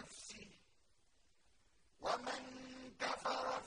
nafsi. Wa man kafara